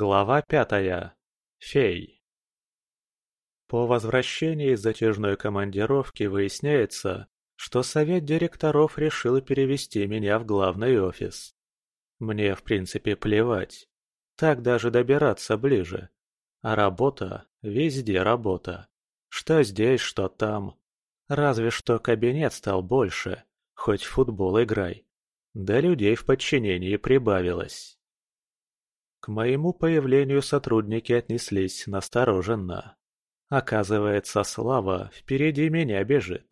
Глава пятая. Фей. По возвращении из затяжной командировки выясняется, что совет директоров решил перевести меня в главный офис. Мне, в принципе, плевать. Так даже добираться ближе. А работа – везде работа. Что здесь, что там. Разве что кабинет стал больше, хоть в футбол играй. Да людей в подчинении прибавилось. К моему появлению сотрудники отнеслись настороженно. Оказывается, Слава впереди меня бежит.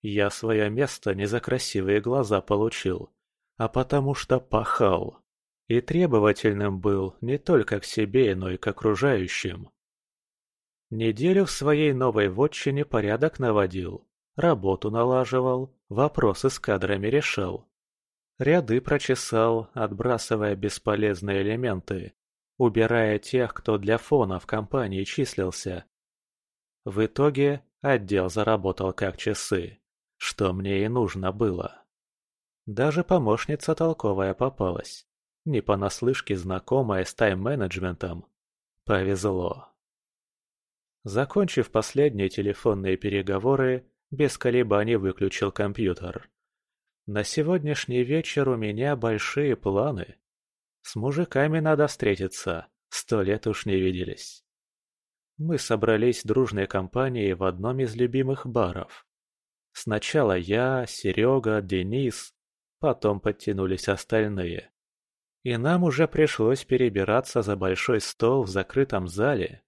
Я свое место не за красивые глаза получил, а потому что пахал. И требовательным был не только к себе, но и к окружающим. Неделю в своей новой вотчине порядок наводил, работу налаживал, вопросы с кадрами решал. Ряды прочесал, отбрасывая бесполезные элементы, убирая тех, кто для фона в компании числился. В итоге отдел заработал как часы, что мне и нужно было. Даже помощница толковая попалась, не понаслышке знакомая с тайм-менеджментом. Повезло. Закончив последние телефонные переговоры, без колебаний выключил компьютер. На сегодняшний вечер у меня большие планы. С мужиками надо встретиться, сто лет уж не виделись. Мы собрались дружной компанией в одном из любимых баров. Сначала я, Серега, Денис, потом подтянулись остальные. И нам уже пришлось перебираться за большой стол в закрытом зале,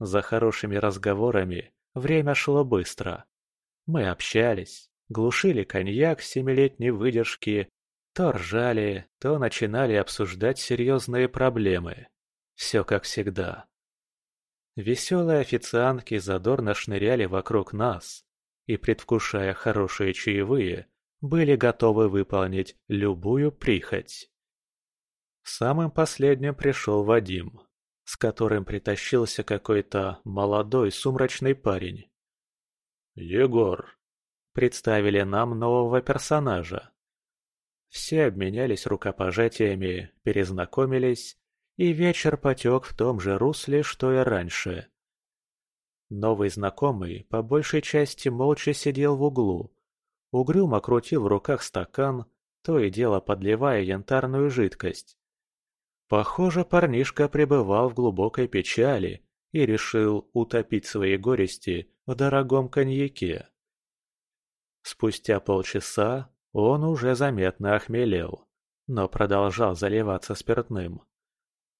за хорошими разговорами время шло быстро. Мы общались, глушили коньяк семилетней выдержки, то ржали, то начинали обсуждать серьезные проблемы. Все как всегда. Веселые официантки задорно шныряли вокруг нас и, предвкушая хорошие чаевые, были готовы выполнить любую прихоть. Самым последним пришел Вадим с которым притащился какой-то молодой сумрачный парень. «Егор!» – представили нам нового персонажа. Все обменялись рукопожатиями, перезнакомились, и вечер потек в том же русле, что и раньше. Новый знакомый по большей части молча сидел в углу. Угрюмо крутил в руках стакан, то и дело подливая янтарную жидкость. Похоже, парнишка пребывал в глубокой печали и решил утопить свои горести в дорогом коньяке. Спустя полчаса он уже заметно охмелел, но продолжал заливаться спиртным.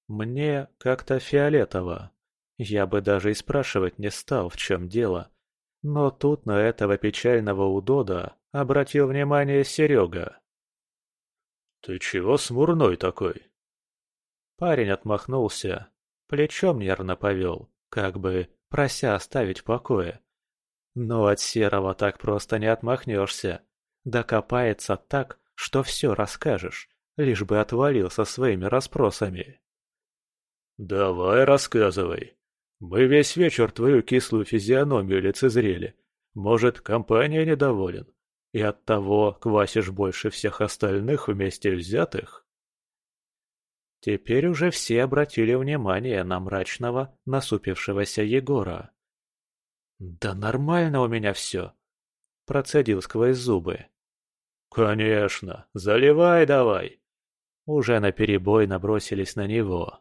Мне как-то фиолетово. Я бы даже и спрашивать не стал, в чем дело. Но тут на этого печального удода обратил внимание Серега. «Ты чего смурной такой?» Парень отмахнулся, плечом нервно повел, как бы прося оставить в покое. Но от Серого так просто не отмахнешься. Докопается так, что все расскажешь, лишь бы отвалил со своими расспросами. «Давай рассказывай. Мы весь вечер твою кислую физиономию лицезрели. Может, компания недоволен? И оттого квасишь больше всех остальных вместе взятых?» Теперь уже все обратили внимание на мрачного, насупившегося Егора. «Да нормально у меня все», — процедил сквозь зубы. «Конечно, заливай давай!» Уже наперебой набросились на него.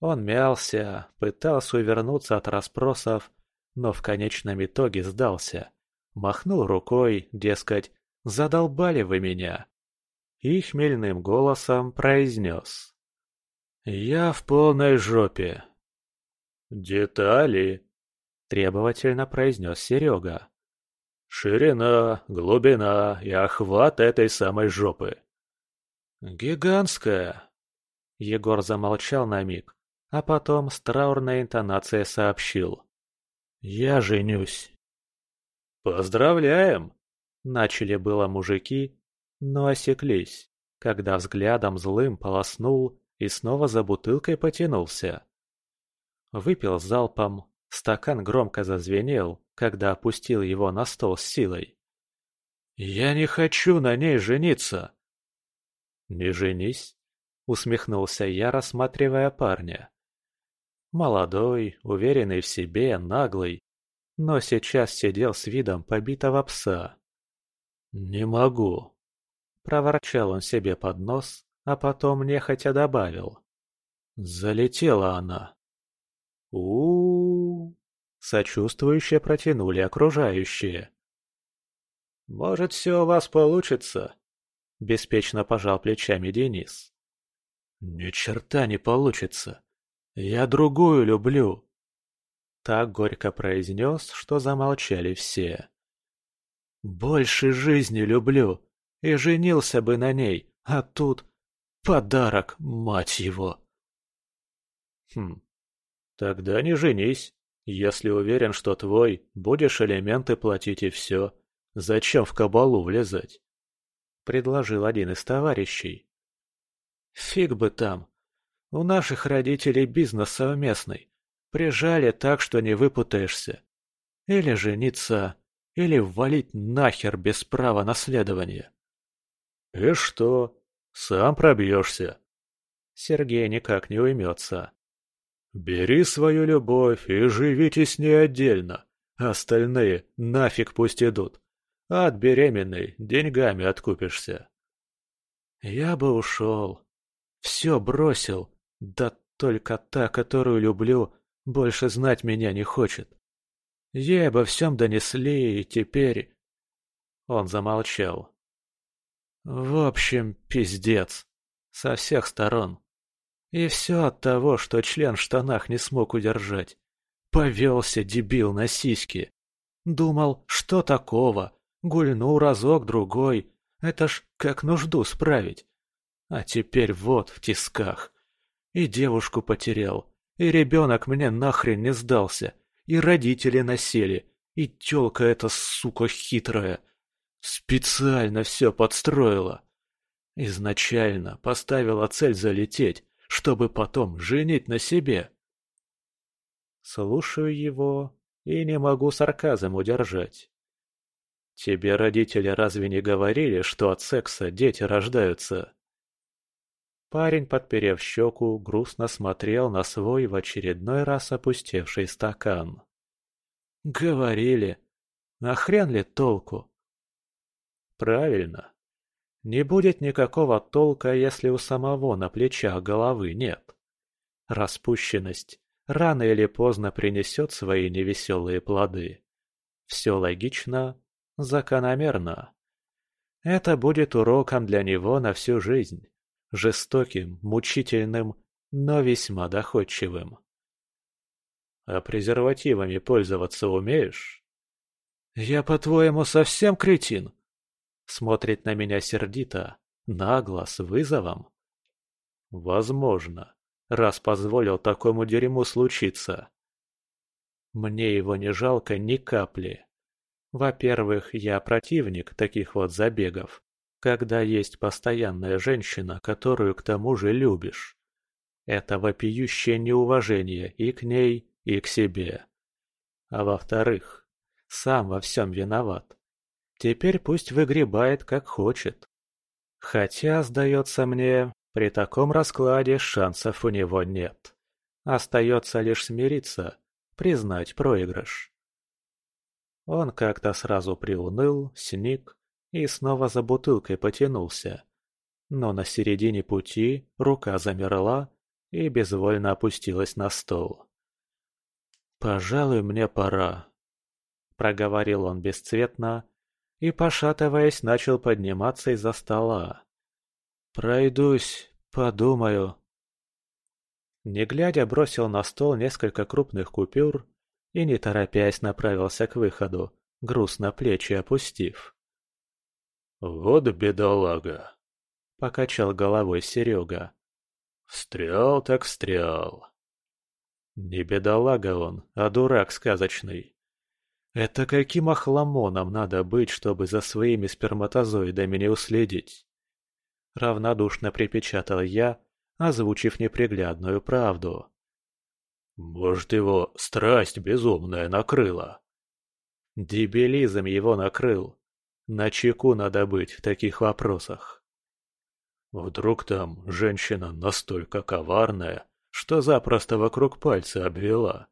Он мялся, пытался увернуться от расспросов, но в конечном итоге сдался. Махнул рукой, дескать, задолбали вы меня и хмельным голосом произнес. «Я в полной жопе». «Детали», — требовательно произнес Серега. «Ширина, глубина и охват этой самой жопы». «Гигантская!» Егор замолчал на миг, а потом с траурной интонацией сообщил. «Я женюсь». «Поздравляем!» Начали было мужики, но осеклись, когда взглядом злым полоснул и снова за бутылкой потянулся. Выпил залпом, стакан громко зазвенел, когда опустил его на стол с силой. «Я не хочу на ней жениться!» «Не женись!» — усмехнулся я, рассматривая парня. Молодой, уверенный в себе, наглый, но сейчас сидел с видом побитого пса. «Не могу», — проворчал он себе под нос, а потом нехотя добавил. «Залетела она». У, -у, -у, сочувствующе протянули окружающие. «Может, все у вас получится?» — беспечно пожал плечами Денис. «Ни черта не получится. Я другую люблю!» Так горько произнес, что замолчали все. «Больше жизни люблю, и женился бы на ней, а тут подарок, мать его!» «Хм, тогда не женись, если уверен, что твой, будешь элементы платить и все. Зачем в кабалу влезать?» Предложил один из товарищей. «Фиг бы там, у наших родителей бизнес совместный. Прижали так, что не выпутаешься. Или жениться, или ввалить нахер без права наследования. И что? Сам пробьешься. Сергей никак не уймется. Бери свою любовь и живите с ней отдельно. Остальные нафиг пусть идут. А от беременной деньгами откупишься. Я бы ушел. Все бросил, да только та, которую люблю, больше знать меня не хочет. Ей обо всем донесли, и теперь...» Он замолчал. «В общем, пиздец. Со всех сторон. И все от того, что член в штанах не смог удержать. Повелся дебил на сиськи. Думал, что такого? Гульну разок-другой. Это ж как нужду справить. А теперь вот в тисках. И девушку потерял, и ребенок мне нахрен не сдался, и родители насели, и тёлка эта, сука, хитрая. Специально все подстроила. Изначально поставила цель залететь, чтобы потом женить на себе. Слушаю его и не могу сарказм удержать. Тебе родители разве не говорили, что от секса дети рождаются? Парень, подперев щеку, грустно смотрел на свой в очередной раз опустевший стакан. «Говорили. А хрен ли толку?» «Правильно. Не будет никакого толка, если у самого на плечах головы нет. Распущенность рано или поздно принесет свои невеселые плоды. Все логично, закономерно. Это будет уроком для него на всю жизнь жестоким, мучительным, но весьма доходчивым. «А презервативами пользоваться умеешь?» «Я, по-твоему, совсем кретин?» Смотрит на меня сердито, нагло, с вызовом. «Возможно, раз позволил такому дерьму случиться. Мне его не жалко ни капли. Во-первых, я противник таких вот забегов когда есть постоянная женщина, которую к тому же любишь. Это вопиющее неуважение и к ней, и к себе. А во-вторых, сам во всем виноват. Теперь пусть выгребает как хочет. Хотя, сдается мне, при таком раскладе шансов у него нет. Остается лишь смириться, признать проигрыш. Он как-то сразу приуныл, сник, и снова за бутылкой потянулся. Но на середине пути рука замерла и безвольно опустилась на стол. «Пожалуй, мне пора», — проговорил он бесцветно и, пошатываясь, начал подниматься из-за стола. «Пройдусь, подумаю». Не глядя, бросил на стол несколько крупных купюр и, не торопясь, направился к выходу, грустно плечи опустив. «Вот бедолага!» — покачал головой Серега. «Встрял так встрял!» Не бедолага он, а дурак сказочный. Это каким охламоном надо быть, чтобы за своими сперматозоидами не уследить? Равнодушно припечатал я, озвучив неприглядную правду. Может, его страсть безумная накрыла? Дебилизм его накрыл. На чеку надо быть в таких вопросах. Вдруг там женщина настолько коварная, что запросто вокруг пальца обвела.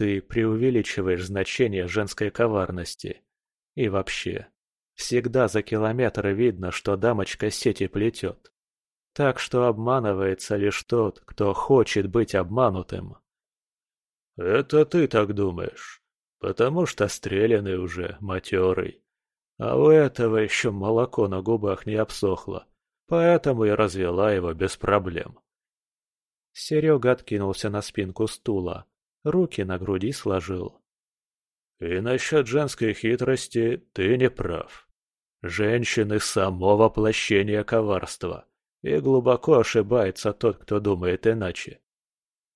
Ты преувеличиваешь значение женской коварности. И вообще, всегда за километр видно, что дамочка сети плетет. Так что обманывается лишь тот, кто хочет быть обманутым. Это ты так думаешь, потому что стреляный уже, матерый. А у этого еще молоко на губах не обсохло, поэтому я развела его без проблем. Серега откинулся на спинку стула, руки на груди сложил. И насчет женской хитрости ты не прав. Женщины – само воплощение коварства, и глубоко ошибается тот, кто думает иначе.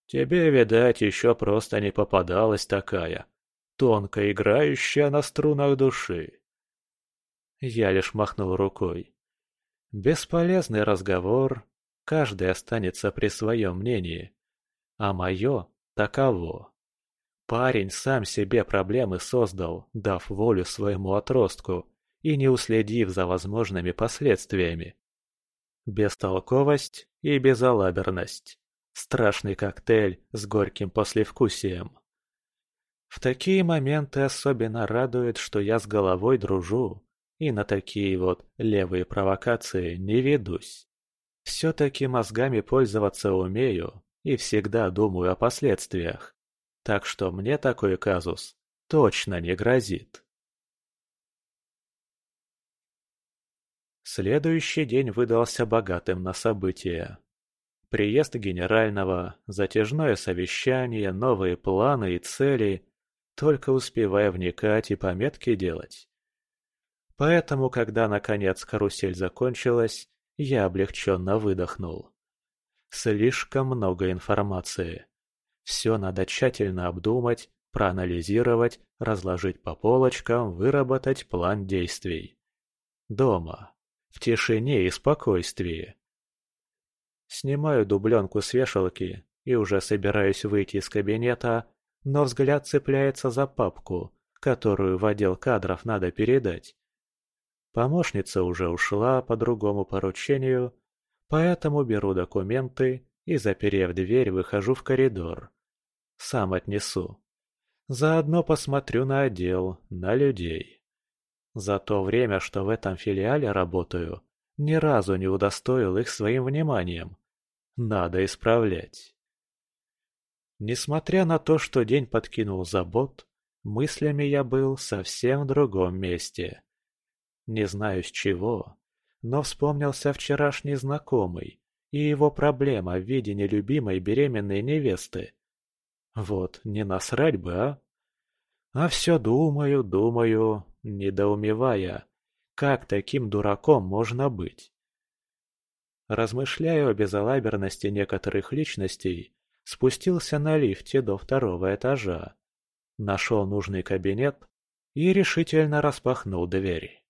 Тебе, видать, еще просто не попадалась такая, тонко играющая на струнах души. Я лишь махнул рукой. Бесполезный разговор, каждый останется при своем мнении. А мое таково. Парень сам себе проблемы создал, дав волю своему отростку и не уследив за возможными последствиями. Бестолковость и безалаберность. Страшный коктейль с горьким послевкусием. В такие моменты особенно радует, что я с головой дружу, и на такие вот левые провокации не ведусь. Все-таки мозгами пользоваться умею и всегда думаю о последствиях. Так что мне такой казус точно не грозит. Следующий день выдался богатым на события. Приезд генерального, затяжное совещание, новые планы и цели, только успевая вникать и пометки делать. Поэтому, когда наконец карусель закончилась, я облегченно выдохнул. Слишком много информации. Все надо тщательно обдумать, проанализировать, разложить по полочкам, выработать план действий. Дома. В тишине и спокойствии. Снимаю дубленку с вешалки и уже собираюсь выйти из кабинета, но взгляд цепляется за папку, которую в отдел кадров надо передать. Помощница уже ушла по другому поручению, поэтому беру документы и, заперев дверь, выхожу в коридор. Сам отнесу. Заодно посмотрю на отдел, на людей. За то время, что в этом филиале работаю, ни разу не удостоил их своим вниманием. Надо исправлять. Несмотря на то, что день подкинул забот, мыслями я был совсем в другом месте. Не знаю с чего, но вспомнился вчерашний знакомый и его проблема в виде нелюбимой беременной невесты. Вот не насрать бы, а? А все думаю, думаю, недоумевая, как таким дураком можно быть. Размышляя о безалаберности некоторых личностей, спустился на лифте до второго этажа, нашел нужный кабинет и решительно распахнул дверь.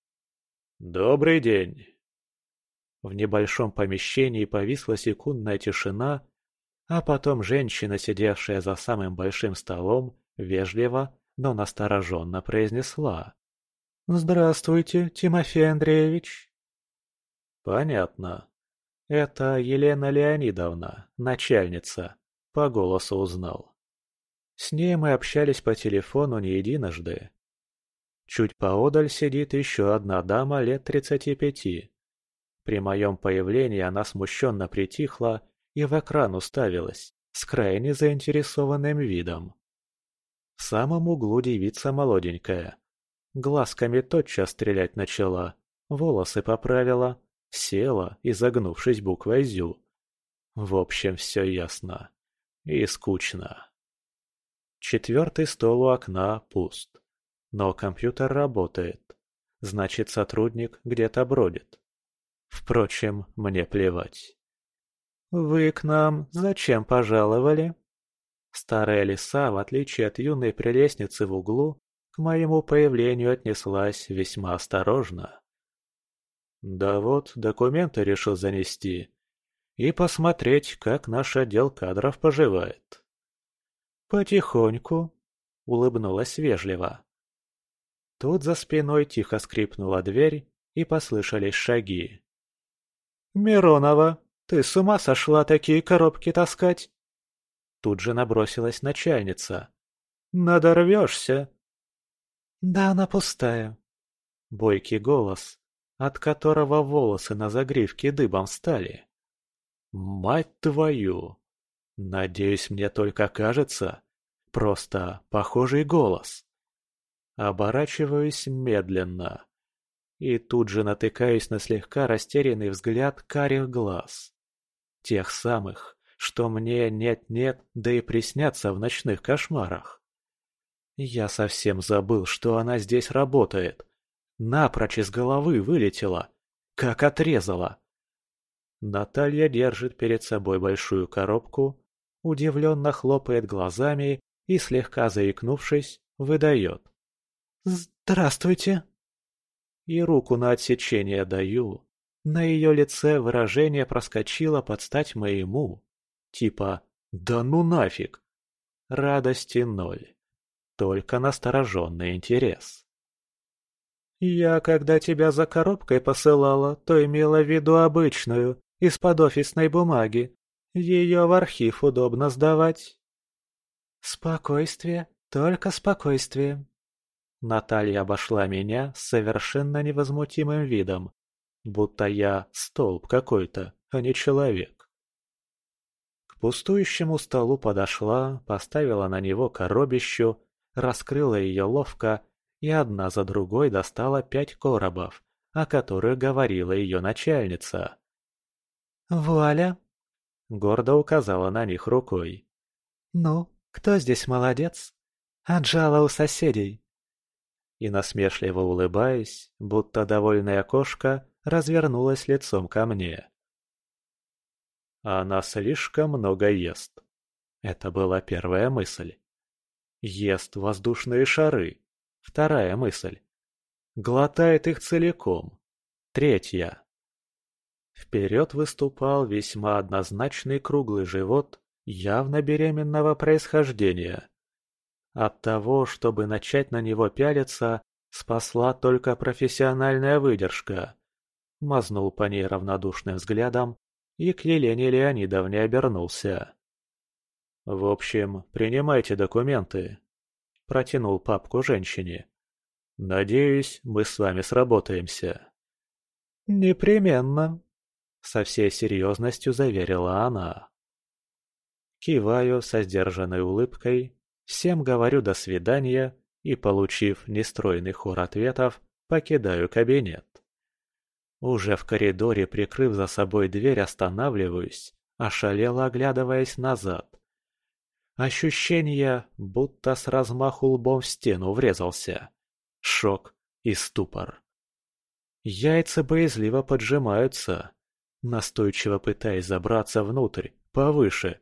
«Добрый день!» В небольшом помещении повисла секундная тишина, а потом женщина, сидевшая за самым большим столом, вежливо, но настороженно произнесла. «Здравствуйте, Тимофей Андреевич!» «Понятно. Это Елена Леонидовна, начальница», — по голосу узнал. С ней мы общались по телефону не единожды, Чуть поодаль сидит еще одна дама лет тридцати пяти. При моем появлении она смущенно притихла и в экран уставилась, с крайне заинтересованным видом. В самом углу девица молоденькая. Глазками тотчас стрелять начала, волосы поправила, села, изогнувшись буквой «зю». В общем, все ясно. И скучно. Четвертый стол у окна пуст. Но компьютер работает. Значит, сотрудник где-то бродит. Впрочем, мне плевать. «Вы к нам зачем пожаловали?» Старая лиса, в отличие от юной прелестницы в углу, к моему появлению отнеслась весьма осторожно. Да вот, документы решил занести и посмотреть, как наш отдел кадров поживает. «Потихоньку», — улыбнулась вежливо. Тут за спиной тихо скрипнула дверь, и послышались шаги. «Миронова, ты с ума сошла такие коробки таскать?» Тут же набросилась начальница. «Надорвешься!» «Да она пустая». Бойкий голос, от которого волосы на загривке дыбом стали. «Мать твою! Надеюсь, мне только кажется. Просто похожий голос». Оборачиваюсь медленно. И тут же натыкаюсь на слегка растерянный взгляд карих глаз. Тех самых, что мне нет-нет, да и приснятся в ночных кошмарах. Я совсем забыл, что она здесь работает. Напрочь из головы вылетела. Как отрезала. Наталья держит перед собой большую коробку, удивленно хлопает глазами и, слегка заикнувшись, выдает. «Здравствуйте!» И руку на отсечение даю. На ее лице выражение проскочило под стать моему. Типа «Да ну нафиг!» Радости ноль. Только настороженный интерес. «Я, когда тебя за коробкой посылала, то имела в виду обычную, из-под офисной бумаги. Ее в архив удобно сдавать». «Спокойствие, только спокойствие». Наталья обошла меня с совершенно невозмутимым видом, будто я столб какой-то, а не человек. К пустующему столу подошла, поставила на него коробищу раскрыла ее ловко и одна за другой достала пять коробов, о которых говорила ее начальница. «Вуаля!» — гордо указала на них рукой. «Ну, кто здесь молодец? Отжала у соседей!» И насмешливо улыбаясь, будто довольная кошка, развернулась лицом ко мне. Она слишком много ест. Это была первая мысль. Ест воздушные шары. Вторая мысль. Глотает их целиком. Третья. Вперед выступал весьма однозначный круглый живот явно беременного происхождения. От того, чтобы начать на него пялиться, спасла только профессиональная выдержка. Мазнул по ней равнодушным взглядом и к Елене Леонидовне обернулся. «В общем, принимайте документы», – протянул папку женщине. «Надеюсь, мы с вами сработаемся». «Непременно», – со всей серьезностью заверила она. Киваю со сдержанной улыбкой, всем говорю «до свидания» и, получив нестройный хор ответов, покидаю кабинет. Уже в коридоре, прикрыв за собой дверь, останавливаюсь, ошалело оглядываясь назад. Ощущение, будто с размаху лбом в стену врезался. Шок и ступор. Яйца боязливо поджимаются, настойчиво пытаясь забраться внутрь, повыше.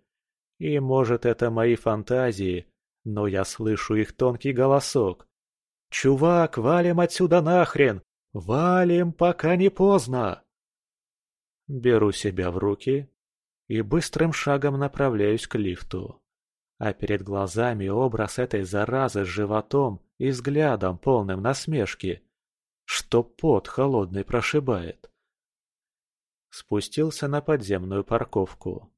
И может это мои фантазии, но я слышу их тонкий голосок. «Чувак, валим отсюда нахрен! Валим, пока не поздно!» Беру себя в руки и быстрым шагом направляюсь к лифту а перед глазами образ этой заразы с животом и взглядом, полным насмешки, что пот холодный прошибает. Спустился на подземную парковку.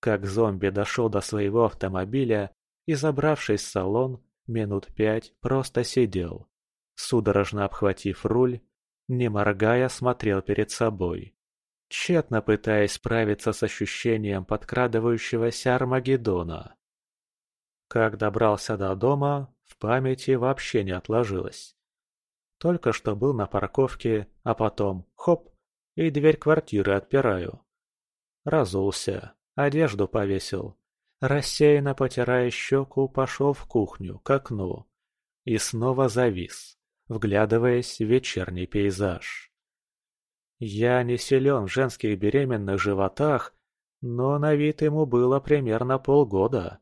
Как зомби дошел до своего автомобиля и, забравшись в салон, минут пять просто сидел, судорожно обхватив руль, не моргая, смотрел перед собой, тщетно пытаясь справиться с ощущением подкрадывающегося Армагеддона. Как добрался до дома, в памяти вообще не отложилось. Только что был на парковке, а потом хоп, и дверь квартиры отпираю. Разулся, одежду повесил. Рассеянно потирая щеку, пошел в кухню, к окну. И снова завис, вглядываясь в вечерний пейзаж. Я не силен в женских беременных животах, но на вид ему было примерно полгода.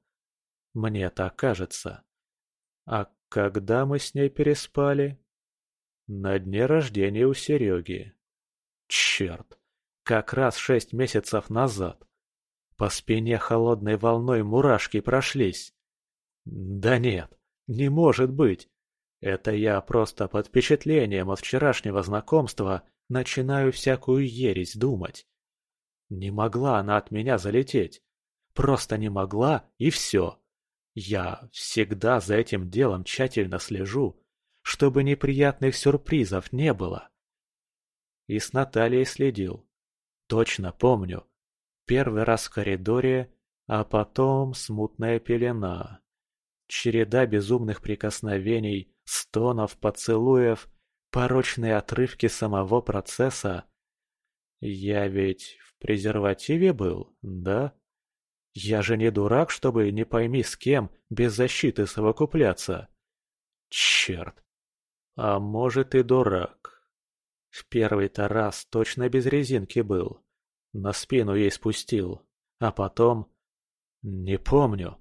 Мне так кажется. А когда мы с ней переспали? На дне рождения у Сереги. Черт, как раз шесть месяцев назад. По спине холодной волной мурашки прошлись. Да нет, не может быть. Это я просто под впечатлением от вчерашнего знакомства начинаю всякую ересь думать. Не могла она от меня залететь. Просто не могла, и все. Я всегда за этим делом тщательно слежу, чтобы неприятных сюрпризов не было. И с Натальей следил. Точно помню. Первый раз в коридоре, а потом смутная пелена. Череда безумных прикосновений, стонов, поцелуев, порочные отрывки самого процесса. Я ведь в презервативе был, да? Я же не дурак, чтобы не пойми с кем без защиты совокупляться. Черт. А может и дурак. В первый-то раз точно без резинки был. На спину ей спустил. А потом... Не помню.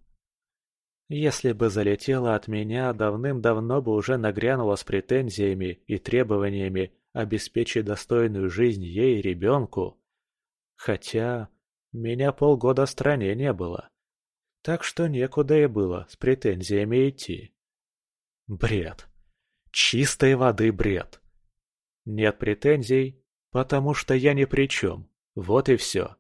Если бы залетела от меня, давным-давно бы уже нагрянула с претензиями и требованиями обеспечить достойную жизнь ей и ребенку. Хотя меня полгода в стране не было. Так что некуда и было с претензиями идти. Бред. Чистой воды бред. Нет претензий, потому что я ни при чем. Вот и все.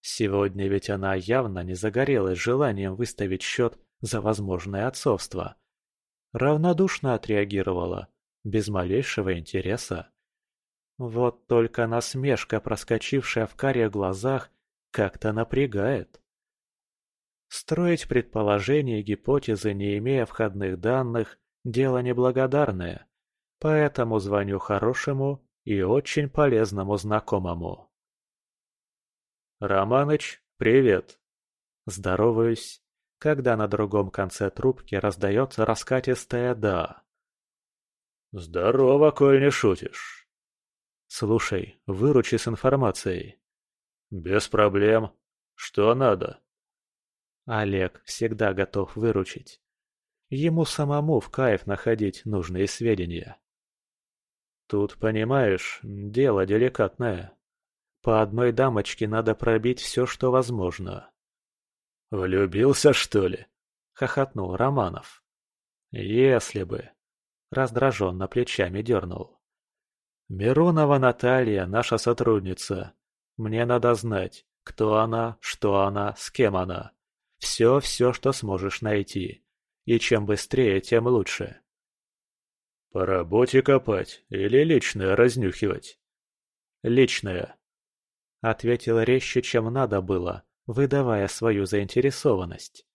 Сегодня ведь она явно не загорелась желанием выставить счет за возможное отцовство. Равнодушно отреагировала, без малейшего интереса. Вот только насмешка, проскочившая в карие глазах, как-то напрягает. Строить предположения и гипотезы, не имея входных данных, дело неблагодарное, поэтому звоню хорошему и очень полезному знакомому. «Романыч, привет!» Здороваюсь, когда на другом конце трубки раздается раскатистое «да». «Здорово, коль не шутишь!» «Слушай, выручи с информацией». «Без проблем. Что надо?» Олег всегда готов выручить. Ему самому в кайф находить нужные сведения. Тут, понимаешь, дело деликатное. По одной дамочке надо пробить все, что возможно. «Влюбился, что ли?» — хохотнул Романов. «Если бы...» — раздраженно плечами дернул. «Миронова Наталья, наша сотрудница. Мне надо знать, кто она, что она, с кем она. Все-все, что сможешь найти. И чем быстрее, тем лучше. По работе копать или личное разнюхивать? Личное. Ответил резче, чем надо было, выдавая свою заинтересованность.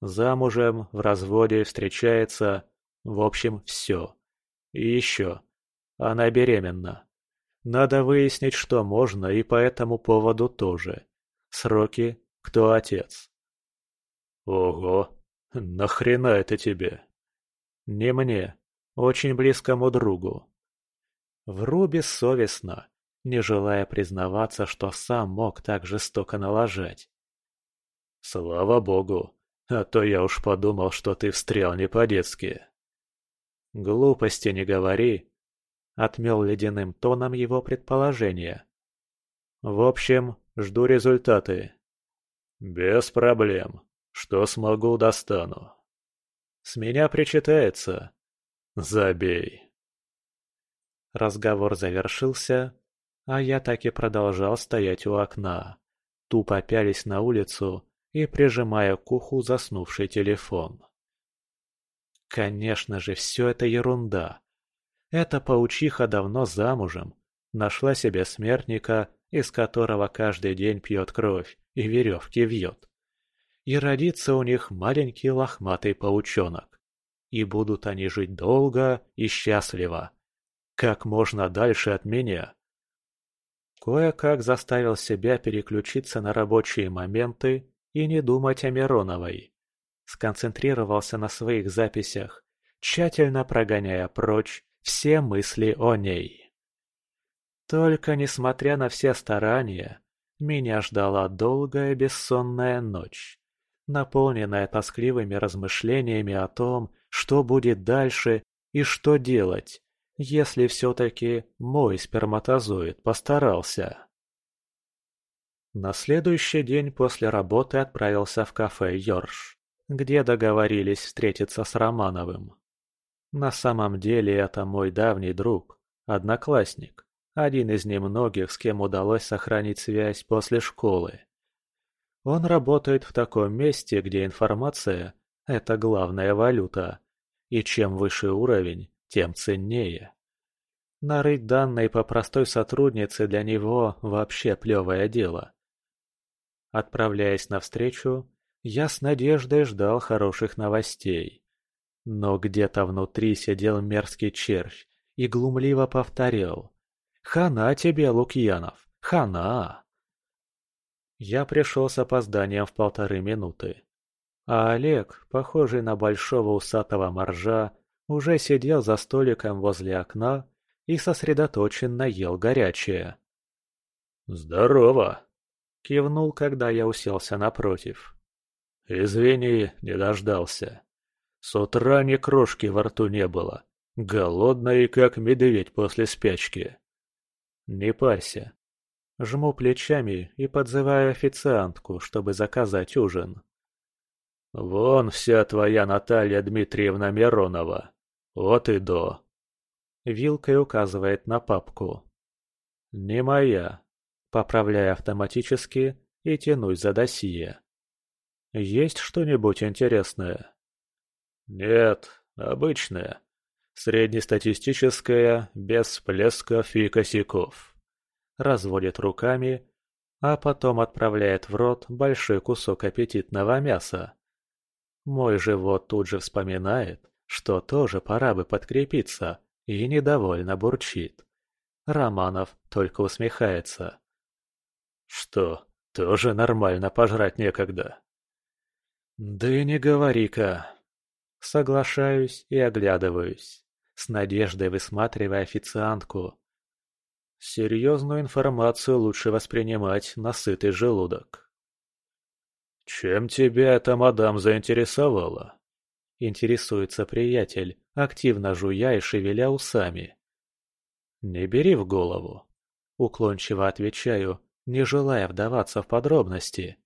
Замужем, в разводе, встречается, в общем, все. И еще. Она беременна. Надо выяснить, что можно, и по этому поводу тоже. Сроки, кто отец. Ого, нахрена это тебе? Не мне, очень близкому другу. Вру бессовестно, не желая признаваться, что сам мог так жестоко налажать. Слава богу, а то я уж подумал, что ты встрял не по-детски. Глупости не говори, Отмел ледяным тоном его предположение. В общем, жду результаты. Без проблем. Что смогу, достану. С меня причитается. Забей. Разговор завершился, а я так и продолжал стоять у окна, тупо пялись на улицу и прижимая к уху заснувший телефон. Конечно же, все это ерунда. Эта паучиха давно замужем, нашла себе смертника, из которого каждый день пьет кровь и веревки вьет. И родится у них маленький лохматый паучонок. И будут они жить долго и счастливо. Как можно дальше от меня. Кое-как заставил себя переключиться на рабочие моменты и не думать о Мироновой. Сконцентрировался на своих записях, тщательно прогоняя прочь все мысли о ней. Только несмотря на все старания, меня ждала долгая бессонная ночь, наполненная тоскливыми размышлениями о том, что будет дальше и что делать, если все-таки мой сперматозоид постарался. На следующий день после работы отправился в кафе «Йорш», где договорились встретиться с Романовым. На самом деле это мой давний друг, одноклассник, один из немногих, с кем удалось сохранить связь после школы. Он работает в таком месте, где информация – это главная валюта, и чем выше уровень, тем ценнее. Нарыть данные по простой сотруднице для него вообще плевое дело. Отправляясь навстречу, я с надеждой ждал хороших новостей. Но где-то внутри сидел мерзкий червь и глумливо повторял «Хана тебе, Лукьянов, хана!» Я пришел с опозданием в полторы минуты. А Олег, похожий на большого усатого моржа, уже сидел за столиком возле окна и сосредоточенно ел горячее. «Здорово!» — кивнул, когда я уселся напротив. «Извини, не дождался. С утра ни крошки во рту не было. Голодный, как медведь после спячки». «Не парься». Жму плечами и подзываю официантку, чтобы заказать ужин. «Вон вся твоя Наталья Дмитриевна Миронова. Вот и до». Вилкой указывает на папку. «Не моя». Поправляю автоматически и тянусь за досье. «Есть что-нибудь интересное?» «Нет, обычное. Среднестатистическое, без всплесков и косяков». Разводит руками, а потом отправляет в рот большой кусок аппетитного мяса. Мой живот тут же вспоминает, что тоже пора бы подкрепиться, и недовольно бурчит. Романов только усмехается. «Что, тоже нормально пожрать некогда?» «Да и не говори-ка!» Соглашаюсь и оглядываюсь, с надеждой высматривая официантку. Серьезную информацию лучше воспринимать на сытый желудок. «Чем тебя эта мадам заинтересовала?» Интересуется приятель, активно жуя и шевеля усами. «Не бери в голову», — уклончиво отвечаю, не желая вдаваться в подробности.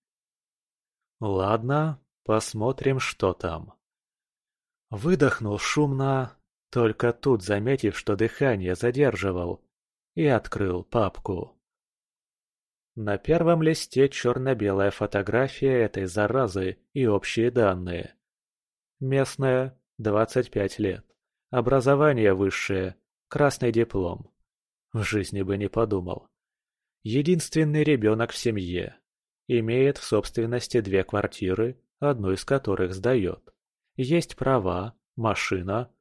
«Ладно, посмотрим, что там». Выдохнул шумно, только тут заметив, что дыхание задерживал, и открыл папку. На первом листе черно-белая фотография этой заразы и общие данные. Местная, 25 лет. Образование высшее, красный диплом. В жизни бы не подумал. Единственный ребенок в семье. Имеет в собственности две квартиры, одну из которых сдает. Есть права, машина.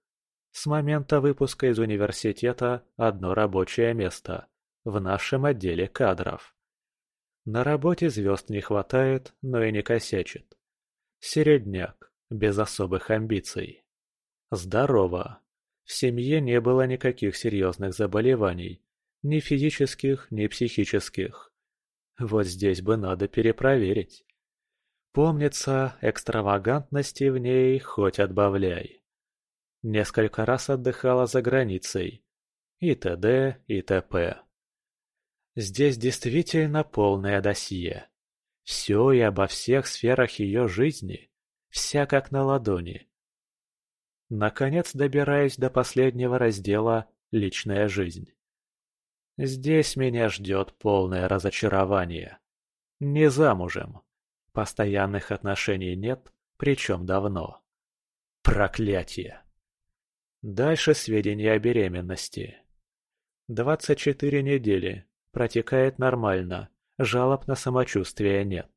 С момента выпуска из университета одно рабочее место. В нашем отделе кадров. На работе звезд не хватает, но и не косячит. Середняк, без особых амбиций. Здорово. В семье не было никаких серьезных заболеваний. Ни физических, ни психических. Вот здесь бы надо перепроверить. Помнится, экстравагантности в ней хоть отбавляй. Несколько раз отдыхала за границей. И т.д. и т.п. Здесь действительно полное досье. Все и обо всех сферах ее жизни. Вся как на ладони. Наконец добираюсь до последнего раздела «Личная жизнь». Здесь меня ждет полное разочарование. Не замужем. Постоянных отношений нет, причем давно. Проклятие. Дальше сведения о беременности. 24 недели, Протекает нормально, жалоб на самочувствие нет.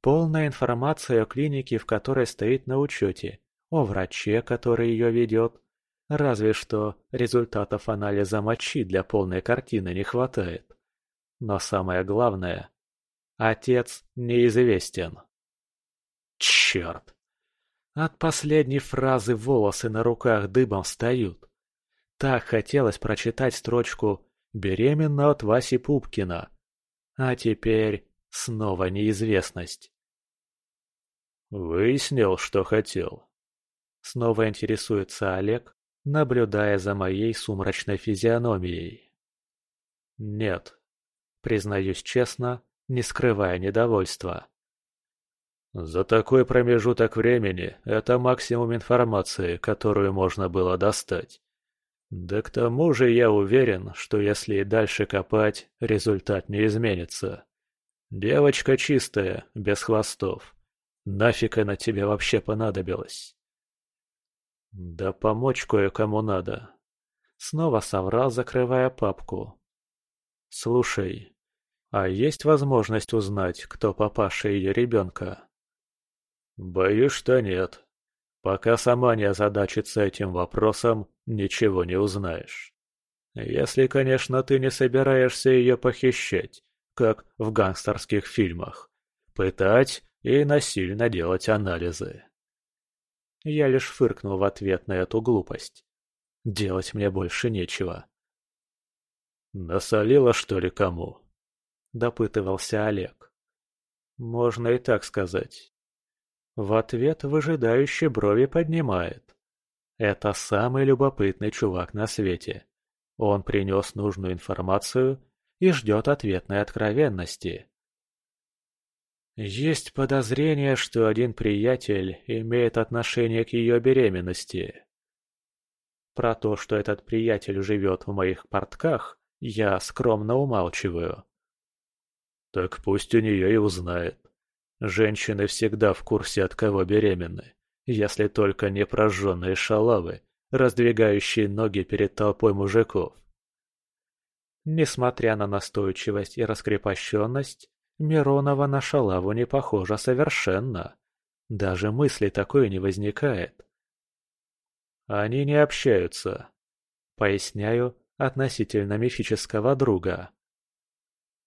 Полная информация о клинике, в которой стоит на учете, о враче, который ее ведет. Разве что результатов анализа мочи для полной картины не хватает. Но самое главное – отец неизвестен. Черт! От последней фразы волосы на руках дыбом встают. Так хотелось прочитать строчку Беременна от Васи Пупкина. А теперь снова неизвестность. Выяснил, что хотел. Снова интересуется Олег, наблюдая за моей сумрачной физиономией. Нет, признаюсь честно, не скрывая недовольства. За такой промежуток времени это максимум информации, которую можно было достать. Да к тому же я уверен, что если и дальше копать, результат не изменится. Девочка чистая, без хвостов. Нафиг она тебе вообще понадобилась? Да помочь кое-кому надо. Снова соврал, закрывая папку. Слушай, а есть возможность узнать, кто папаша ее ребенка? Боюсь, что нет. Пока сама не озадачится этим вопросом, ничего не узнаешь. Если, конечно, ты не собираешься ее похищать, как в гангстерских фильмах. Пытать и насильно делать анализы. Я лишь фыркнул в ответ на эту глупость. Делать мне больше нечего. «Насолила, что ли, кому?» – допытывался Олег. «Можно и так сказать. В ответ выжидающий брови поднимает. Это самый любопытный чувак на свете. Он принес нужную информацию и ждет ответной откровенности. Есть подозрение, что один приятель имеет отношение к ее беременности. Про то, что этот приятель живет в моих портках, я скромно умалчиваю. Так пусть у нее и узнает. Женщины всегда в курсе, от кого беременны, если только не прожженные шалавы, раздвигающие ноги перед толпой мужиков. Несмотря на настойчивость и раскрепощенность, Миронова на шалаву не похожа совершенно. Даже мысли такой не возникает. Они не общаются. Поясняю относительно мифического друга.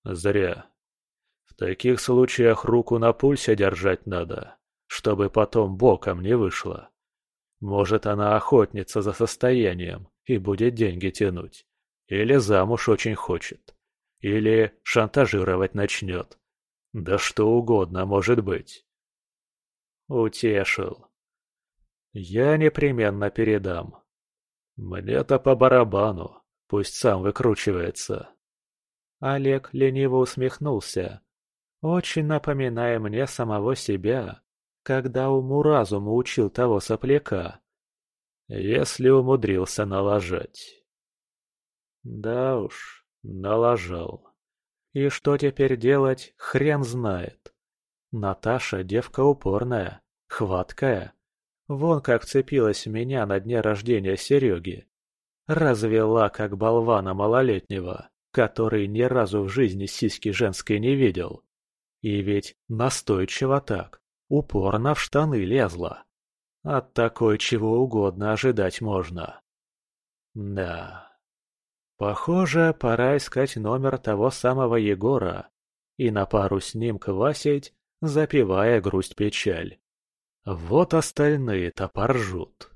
Зря таких случаях руку на пульсе держать надо, чтобы потом боком не вышло. Может, она охотница за состоянием и будет деньги тянуть. Или замуж очень хочет. Или шантажировать начнет. Да что угодно может быть. Утешил. Я непременно передам. Мне-то по барабану, пусть сам выкручивается. Олег лениво усмехнулся, очень напоминая мне самого себя, когда уму-разуму учил того сопляка. Если умудрился налажать. Да уж, налажал. И что теперь делать, хрен знает. Наташа девка упорная, хваткая. Вон как цепилась в меня на дне рождения Сереги. Развела как болвана малолетнего, который ни разу в жизни сиськи женской не видел. И ведь настойчиво так, упорно в штаны лезла. От такой чего угодно ожидать можно. Да. Похоже, пора искать номер того самого Егора и на пару с ним квасить, запивая грусть-печаль. Вот остальные-то поржут.